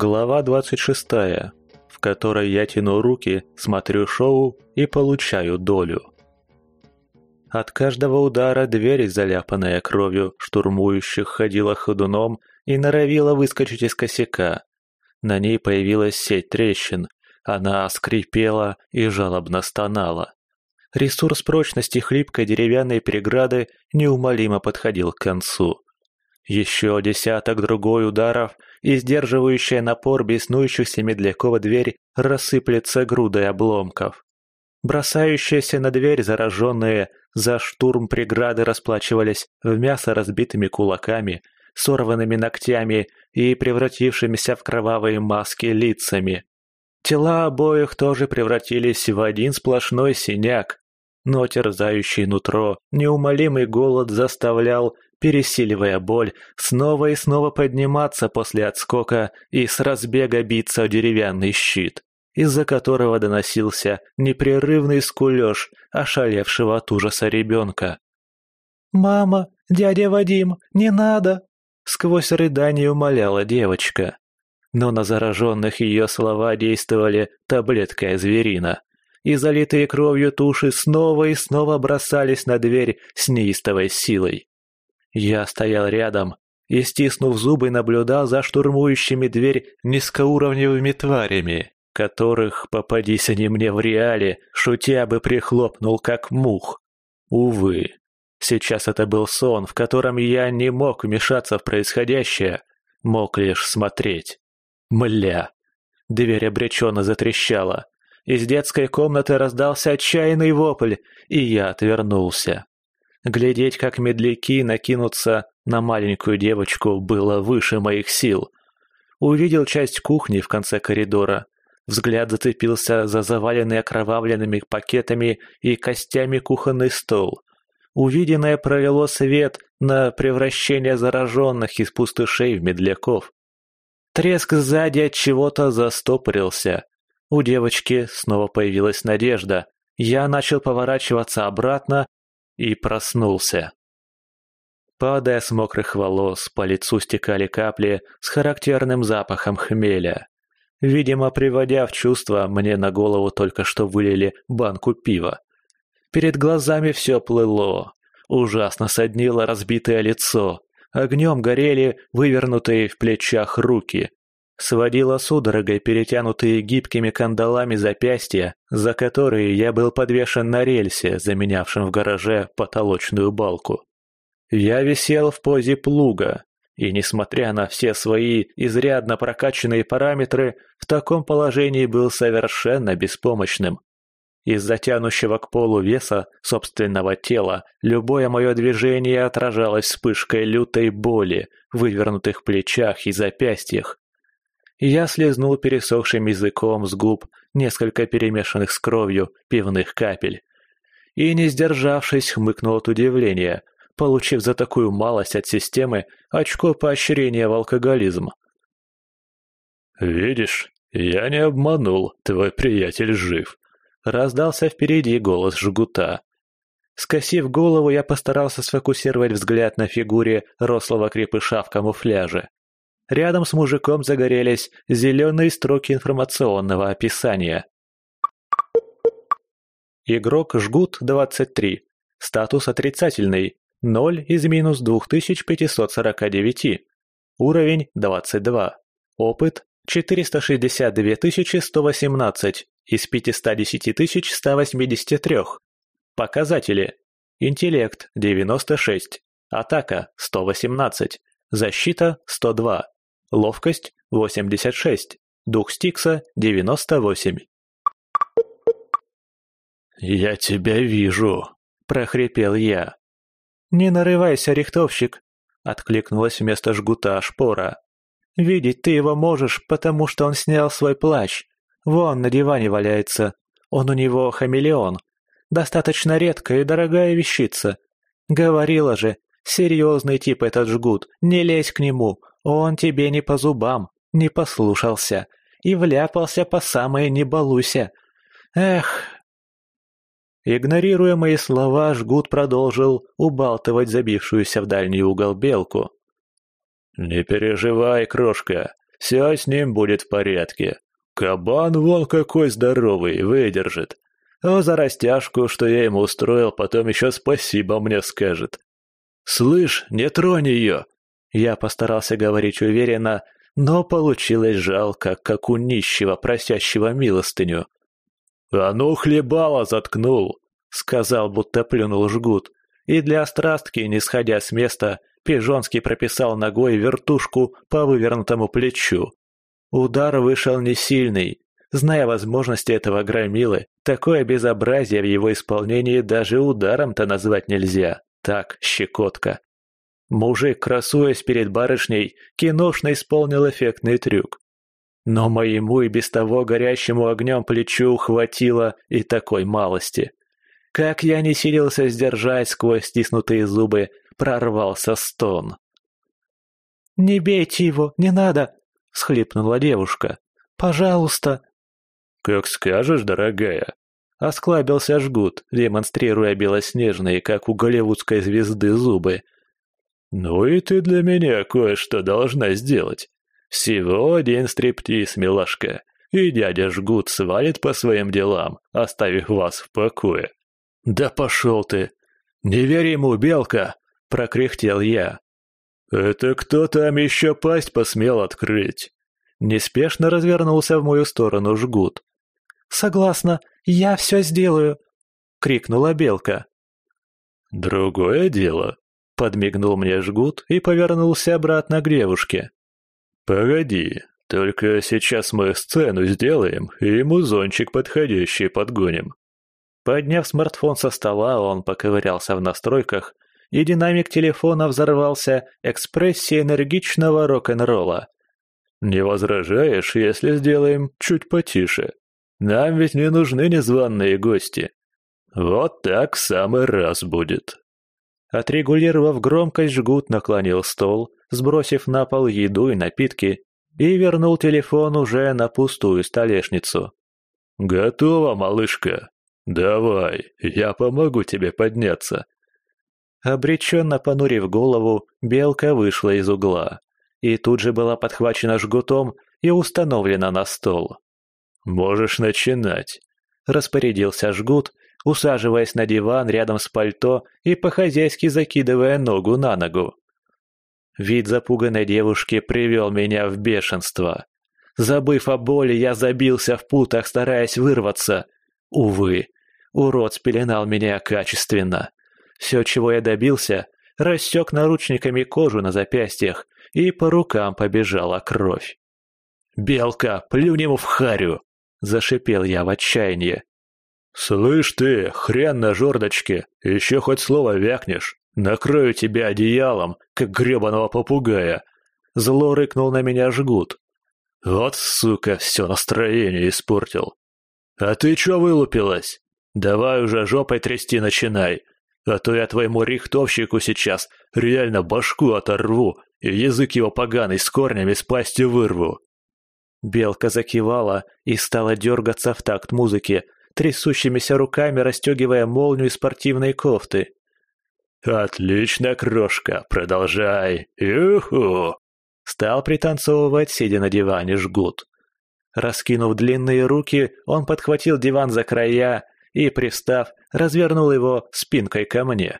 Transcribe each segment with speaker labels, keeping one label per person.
Speaker 1: Глава 26, в которой я тяну руки, смотрю шоу и получаю долю. От каждого удара дверь, заляпанная кровью штурмующих, ходила ходуном и норовила выскочить из косяка. На ней появилась сеть трещин, она скрипела и жалобно стонала. Ресурс прочности хлипкой деревянной преграды неумолимо подходил к концу. Еще десяток другой ударов, и сдерживающая напор беснующихся медляков дверь рассыплется грудой обломков. Бросающиеся на дверь зараженные за штурм преграды расплачивались в мясо разбитыми кулаками, сорванными ногтями и превратившимися в кровавые маски лицами. Тела обоих тоже превратились в один сплошной синяк, но терзающий нутро, неумолимый голод заставлял пересиливая боль, снова и снова подниматься после отскока и с разбега биться о деревянный щит, из-за которого доносился непрерывный скулёж ошалевшего от ужаса ребенка. «Мама, дядя Вадим, не надо!» Сквозь рыдание умоляла девочка. Но на зараженных ее слова действовали таблеткой зверина, и залитые кровью туши снова и снова бросались на дверь с неистовой силой. Я стоял рядом и, стиснув зубы, наблюдал за штурмующими дверь низкоуровневыми тварями, которых, попадись они мне в реале, шутя бы прихлопнул как мух. Увы, сейчас это был сон, в котором я не мог вмешаться в происходящее, мог лишь смотреть. Мля! Дверь обреченно затрещала. Из детской комнаты раздался отчаянный вопль, и я отвернулся. Глядеть, как медляки накинутся на маленькую девочку, было выше моих сил. Увидел часть кухни в конце коридора. Взгляд зацепился за заваленный окровавленными пакетами и костями кухонный стол. Увиденное провело свет на превращение зараженных из пустышей в медляков. Треск сзади от чего-то застопорился. У девочки снова появилась надежда. Я начал поворачиваться обратно и проснулся. Падая с мокрых волос, по лицу стекали капли с характерным запахом хмеля. Видимо, приводя в чувство, мне на голову только что вылили банку пива. Перед глазами все плыло. Ужасно соднило разбитое лицо. Огнем горели вывернутые в плечах руки. Сводила судорогой перетянутые гибкими кандалами запястья, за которые я был подвешен на рельсе, заменявшем в гараже потолочную балку. Я висел в позе плуга, и, несмотря на все свои изрядно прокачанные параметры, в таком положении был совершенно беспомощным. Из-за тянущего к полу веса собственного тела любое мое движение отражалось вспышкой лютой боли в вывернутых плечах и запястьях, я слезнул пересохшим языком с губ несколько перемешанных с кровью пивных капель. И, не сдержавшись, хмыкнул от удивления, получив за такую малость от системы очко поощрения в алкоголизм.
Speaker 2: «Видишь, я не обманул, твой приятель жив», — раздался впереди голос жгута.
Speaker 1: Скосив голову, я постарался сфокусировать взгляд на фигуре рослого крепыша в камуфляже. Рядом с мужиком загорелись зеленые строки информационного описания. Игрок Жгут 23. Статус отрицательный. 0 из минус 2549. Уровень 22. Опыт 462 118 из 510 183. Показатели. Интеллект 96. Атака 118. Защита 102. Ловкость – 86. Дух Стикса – 98.
Speaker 2: «Я тебя вижу», – прохрипел я.
Speaker 1: «Не нарывайся, рихтовщик», – откликнулась вместо жгута шпора. «Видеть ты его можешь, потому что он снял свой плащ. Вон на диване валяется. Он у него хамелеон. Достаточно редкая и дорогая вещица. Говорила же, серьезный тип этот жгут, не лезь к нему, он тебе не по зубам, не послушался и вляпался по самое «не балуйся». Эх!» Игнорируя мои слова, Жгут продолжил убалтывать забившуюся в дальний угол белку.
Speaker 2: «Не переживай, крошка, Все с ним будет в порядке. Кабан вон какой здоровый, выдержит. А за растяжку, что я ему устроил, потом еще спасибо мне скажет. «Слышь, не тронь ее!» Я постарался говорить уверенно, но получилось жалко, как у нищего, просящего милостыню. «А ну, хлебало заткнул!» — сказал, будто плюнул жгут. И для острастки, не сходя с места, Пижонский прописал ногой вертушку по вывернутому плечу. Удар вышел не сильный. Зная возможности этого громилы, такое безобразие в его исполнении даже ударом-то назвать нельзя. Так, щекотка. Мужик, красуясь перед барышней, киношно исполнил эффектный трюк. Но моему и без того горящему огнем плечу хватило и такой малости. Как я не силился сдержать сквозь стиснутые зубы, прорвался стон.
Speaker 3: «Не бейте его, не надо!» — схлипнула девушка. «Пожалуйста!»
Speaker 2: «Как скажешь, дорогая!» — осклабился жгут, демонстрируя белоснежные, как у голливудской звезды, зубы — «Ну и ты для меня кое-что должна сделать. Всего один стриптиз, милашка, и дядя Жгут свалит по своим делам, оставив вас в покое». «Да пошел ты! Не верь ему, белка!» — прокряхтел я. «Это кто там еще пасть посмел открыть?» Неспешно развернулся в мою сторону Жгут.
Speaker 3: «Согласна, я все сделаю!» — крикнула белка.
Speaker 2: «Другое дело», Подмигнул мне жгут и повернулся обратно к девушке. «Погоди, только сейчас мы сцену сделаем и музончик подходящий подгоним».
Speaker 1: Подняв смартфон со стола, он поковырялся в настройках, и динамик телефона взорвался экспрессией энергичного рок-н-ролла.
Speaker 2: «Не возражаешь, если сделаем чуть потише? Нам ведь не нужны незваные гости. Вот так самый раз будет».
Speaker 1: Отрегулировав громкость, жгут наклонил стол, сбросив на пол еду и напитки, и вернул телефон уже на пустую столешницу.
Speaker 2: «Готово, малышка. Давай, я помогу тебе подняться».
Speaker 1: Обреченно понурив голову, белка вышла из угла и тут же была подхвачена жгутом и установлена на стол.
Speaker 2: «Можешь начинать», — распорядился жгут, усаживаясь на диван рядом с пальто и по-хозяйски закидывая ногу на ногу.
Speaker 1: Вид запуганной девушки привел меня в бешенство. Забыв о боли, я забился в путах, стараясь вырваться. Увы, урод спеленал меня качественно. Все, чего я добился, рассек наручниками кожу на запястьях, и по рукам побежала кровь. «Белка, плюнь ему в харю!» – зашипел я в отчаянии.
Speaker 2: «Слышь ты, хрен на жердочке, еще хоть слово вякнешь, накрою тебя одеялом, как гребаного попугая!» Зло рыкнул на меня жгут. «Вот, сука, все настроение испортил!» «А ты чё вылупилась? Давай уже жопой трясти начинай, а то я твоему рихтовщику сейчас реально башку оторву и язык его поганый с корнями с пасти вырву!»
Speaker 1: Белка закивала и стала дергаться в такт музыки, трясущимися руками расстегивая молнию спортивной кофты.
Speaker 2: «Отлично, крошка, продолжай! Юху!»
Speaker 1: Стал пританцовывать, сидя на диване, жгут. Раскинув длинные руки, он подхватил диван за края и, пристав, развернул его спинкой ко мне.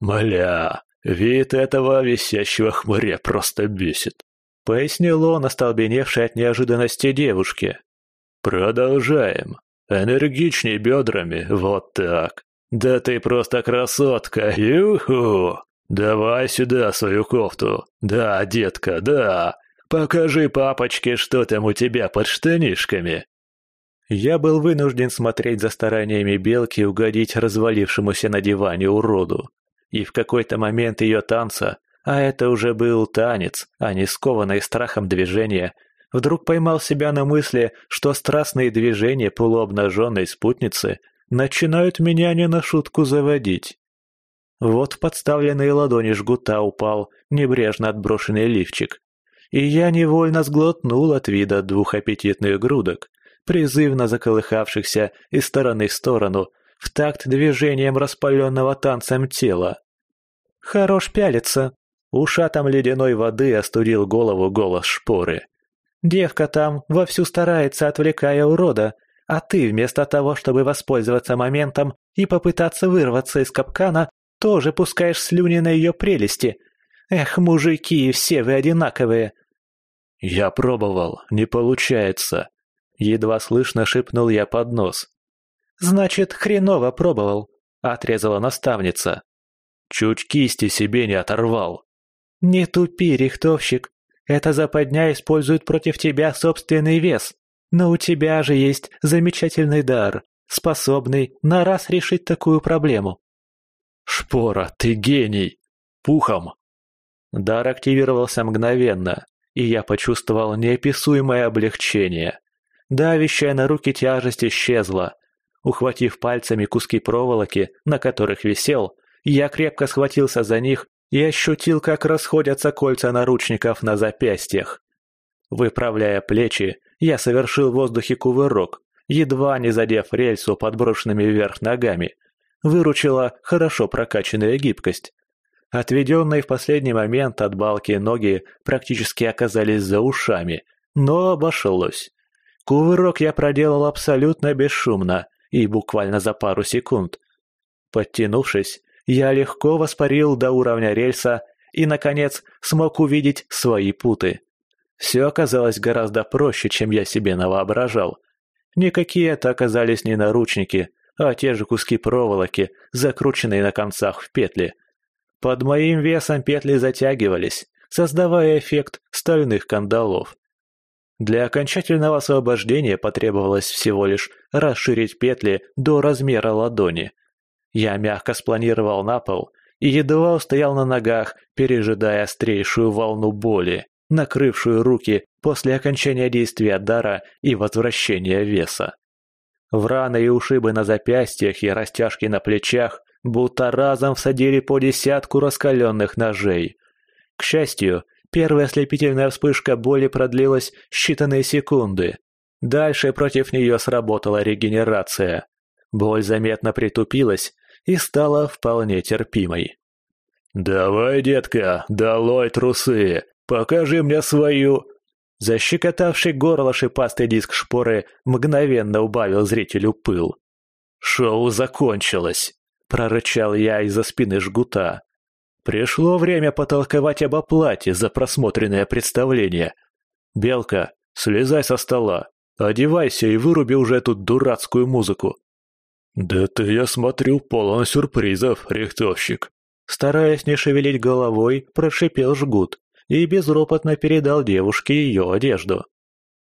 Speaker 2: «Мля, вид этого висящего хмыря просто бесит», — пояснил он, остолбеневший от неожиданности девушке. «Продолжаем. Энергичней бедрами, вот так. Да ты просто красотка, юху! Давай сюда свою кофту. Да, детка, да. Покажи папочке, что там у тебя под штанишками.
Speaker 1: Я был вынужден смотреть за стараниями белки угодить развалившемуся на диване уроду. И в какой-то момент ее танца, а это уже был танец, а не скованное страхом движение, вдруг поймал себя на мысли, что страстные движения полуобнаженной спутницы начинают меня не на шутку заводить. Вот в подставленные ладони жгута упал небрежно отброшенный лифчик, и я невольно сглотнул от вида двух аппетитных грудок, призывно заколыхавшихся из стороны в сторону, в такт движением распаленного танцем тела. «Хорош пялиться!» Ушатом ледяной воды остудил голову голос шпоры.
Speaker 3: Девка там вовсю старается, отвлекая урода, а ты вместо того, чтобы воспользоваться моментом и попытаться вырваться из капкана, тоже пускаешь слюни на ее прелести. Эх, мужики, все вы одинаковые.
Speaker 1: Я пробовал, не получается. Едва слышно шепнул я под нос.
Speaker 3: Значит, хреново пробовал, отрезала наставница.
Speaker 1: Чуть кисти себе не оторвал.
Speaker 3: Не тупи, рихтовщик. Эта западня использует против тебя собственный вес. Но у тебя же есть замечательный дар, способный на раз решить такую проблему.
Speaker 1: Шпора, ты гений! Пухом! Дар активировался мгновенно, и я почувствовал неописуемое облегчение. Давящая на руки тяжесть исчезла. Ухватив пальцами куски проволоки, на которых висел, я крепко схватился за них и ощутил, как расходятся кольца наручников на запястьях. Выправляя плечи, я совершил в воздухе кувырок, едва не задев рельсу подброшенными вверх ногами. Выручила хорошо прокачанная гибкость. Отведенные в последний момент от балки ноги практически оказались за ушами, но обошлось. Кувырок я проделал абсолютно бесшумно и буквально за пару секунд. Подтянувшись, я легко воспарил до уровня рельса и, наконец, смог увидеть свои путы. Все оказалось гораздо проще, чем я себе навоображал. Никакие это оказались не наручники, а те же куски проволоки, закрученные на концах в петли. Под моим весом петли затягивались, создавая эффект стальных кандалов. Для окончательного освобождения потребовалось всего лишь расширить петли до размера ладони. Я мягко спланировал на пол и едва устоял на ногах, пережидая острейшую волну боли, накрывшую руки после окончания действия дара и возвращения веса. В раны и ушибы на запястьях и растяжки на плечах будто разом всадили по десятку раскаленных ножей. К счастью, Первая ослепительная вспышка боли продлилась считанные секунды. Дальше против нее сработала регенерация. Боль заметно притупилась и стала вполне терпимой.
Speaker 2: «Давай, детка, долой трусы! Покажи мне свою...»
Speaker 3: Защекотавший горло шипастый диск шпоры мгновенно убавил зрителю пыл.
Speaker 1: «Шоу закончилось!» — прорычал я из-за спины жгута. Пришло время потолковать об оплате за просмотренное представление. Белка, слезай со стола, одевайся и выруби уже эту дурацкую музыку.
Speaker 2: Да ты, я смотрю, полон сюрпризов, рихтовщик.
Speaker 3: Стараясь не шевелить головой, прошипел жгут и безропотно передал девушке ее одежду.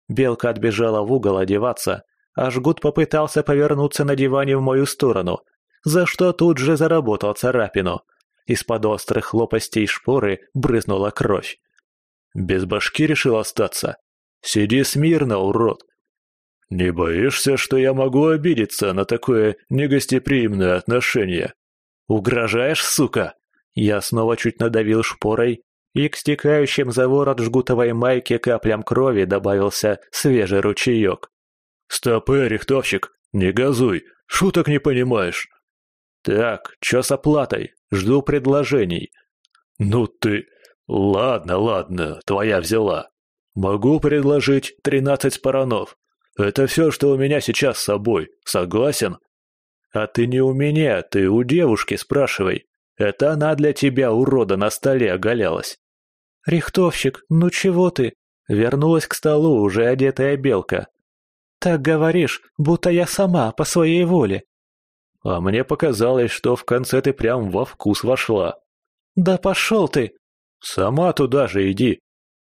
Speaker 3: Белка отбежала в угол одеваться, а жгут попытался повернуться на диване в мою сторону, за что тут же заработал царапину. Из-под острых лопастей шпоры брызнула кровь.
Speaker 1: Без башки решил остаться. Сиди смирно, урод.
Speaker 2: Не боишься, что я могу обидеться на такое негостеприимное отношение?
Speaker 1: Угрожаешь, сука? Я снова чуть надавил шпорой, и к стекающим за ворот жгутовой майки каплям крови добавился свежий ручеек.
Speaker 2: «Стопы, рихтовщик, не газуй, шуток не понимаешь».
Speaker 1: «Так, чё с оплатой? Жду предложений».
Speaker 2: «Ну ты... Ладно, ладно, твоя взяла. Могу предложить тринадцать паранов. Это все, что у меня сейчас с собой. Согласен?»
Speaker 1: «А ты не у меня, ты у девушки спрашивай. Это она для тебя, урода, на столе оголялась».
Speaker 3: «Рихтовщик, ну чего ты?» Вернулась к столу уже одетая белка. «Так говоришь, будто я сама, по своей воле.
Speaker 1: А мне показалось, что в конце ты прям во вкус вошла.
Speaker 3: Да пошел ты!
Speaker 1: Сама туда же иди.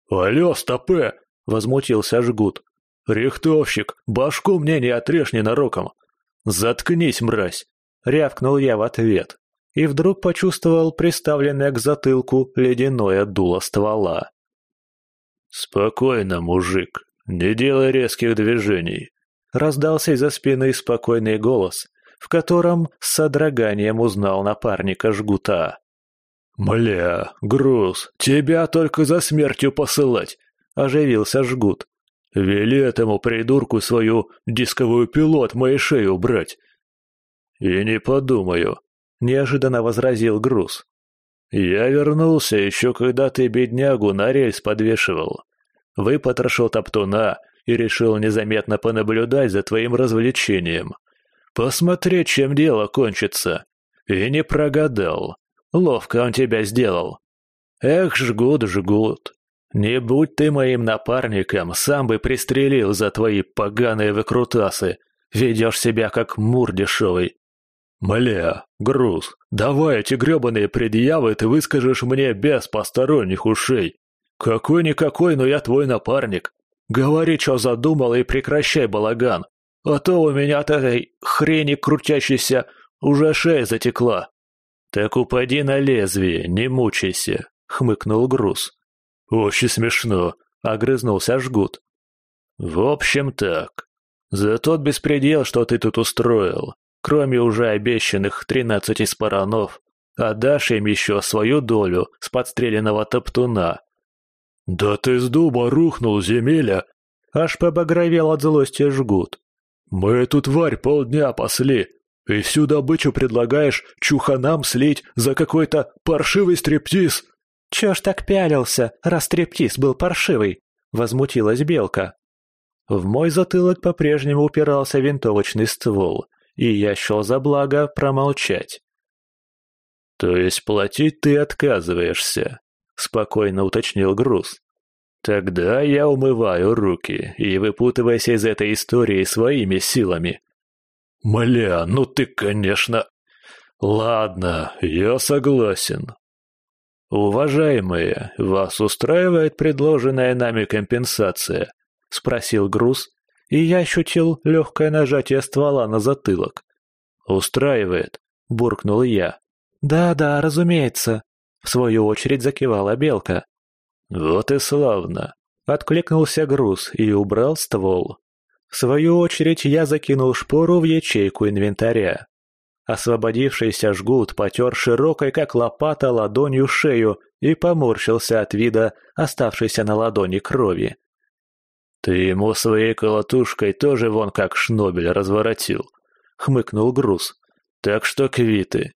Speaker 2: Алло, стопе!
Speaker 1: Возмутился жгут.
Speaker 2: Рихтовщик, башку мне не отрежь ненароком.
Speaker 1: Заткнись, мразь! Рявкнул я в ответ. И вдруг почувствовал приставленное к затылку ледяное дуло ствола.
Speaker 2: «Спокойно, мужик, не делай резких движений», —
Speaker 1: раздался из-за спины спокойный голос, в котором с содроганием узнал напарника жгута.
Speaker 2: «Мля, груз, тебя только за смертью посылать!» – оживился жгут. «Вели этому придурку свою дисковую пилу от моей шеи убрать!»
Speaker 1: «И не подумаю», – неожиданно возразил груз. «Я вернулся еще когда ты беднягу на рельс подвешивал.
Speaker 2: выпотрошил топтуна и решил незаметно понаблюдать за твоим развлечением. Посмотреть, чем дело кончится. И не прогадал. Ловко он тебя сделал. Эх, жгут, жгут. Не будь ты моим напарником, сам бы пристрелил за твои поганые выкрутасы. Ведешь себя как мур дешевый. Мля, груз, давай эти гребаные предъявы ты выскажешь мне без посторонних ушей. Какой-никакой, но я твой напарник. Говори, что задумал, и прекращай балаган. А то у меня от этой хрени крутящейся уже шея затекла. Так упади на лезвие, не мучайся, хмыкнул груз. Очень смешно, огрызнулся жгут. В общем так. За тот беспредел, что ты тут устроил, кроме уже обещанных тринадцати спаранов, отдашь им еще свою долю с подстреленного топтуна. «Да ты с дуба рухнул, земеля!» Аж побагровел от злости жгут. «Мы эту тварь полдня пасли, и всю добычу предлагаешь чуханам слить за какой-то паршивый стриптиз!»
Speaker 3: «Чё ж так пялился, раз стриптиз был паршивый?» — возмутилась Белка. В мой затылок по-прежнему упирался винтовочный ствол, и я счел за благо промолчать.
Speaker 2: «То есть платить ты отказываешься?» — спокойно уточнил Груз. «Тогда я умываю руки и выпутывайся из этой истории своими силами». «Мля, ну ты, конечно...» «Ладно, я согласен». «Уважаемые, вас устраивает предложенная нами компенсация?» — спросил Груз, и я ощутил легкое нажатие ствола на затылок. «Устраивает», — буркнул я.
Speaker 3: «Да-да, разумеется», — в свою очередь закивала Белка.
Speaker 2: «Вот и славно!» — откликнулся груз и убрал ствол.
Speaker 3: В свою очередь я закинул шпору в ячейку инвентаря. Освободившийся жгут потер широкой, как лопата, ладонью шею и поморщился от вида оставшейся на ладони крови.
Speaker 2: «Ты ему своей колотушкой тоже вон как шнобель разворотил», — хмыкнул груз. «Так что квиты».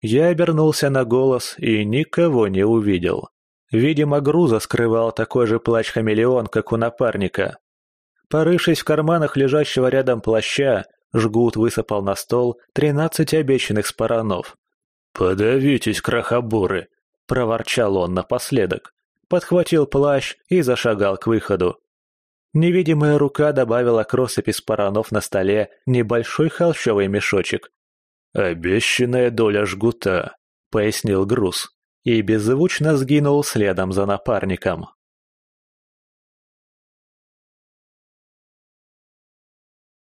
Speaker 3: Я обернулся на голос и никого не увидел. Видимо, груза скрывал такой же плащ-хамелеон, как у напарника. Порывшись в карманах лежащего рядом плаща, жгут высыпал на стол тринадцать обещанных спаранов.
Speaker 2: «Подавитесь, крохоборы!» — проворчал он напоследок.
Speaker 3: Подхватил плащ и зашагал к выходу. Невидимая рука добавила к россыпи спаранов на столе небольшой холщовый мешочек.
Speaker 2: «Обещанная доля жгута», — пояснил груз и беззвучно сгинул следом за напарником.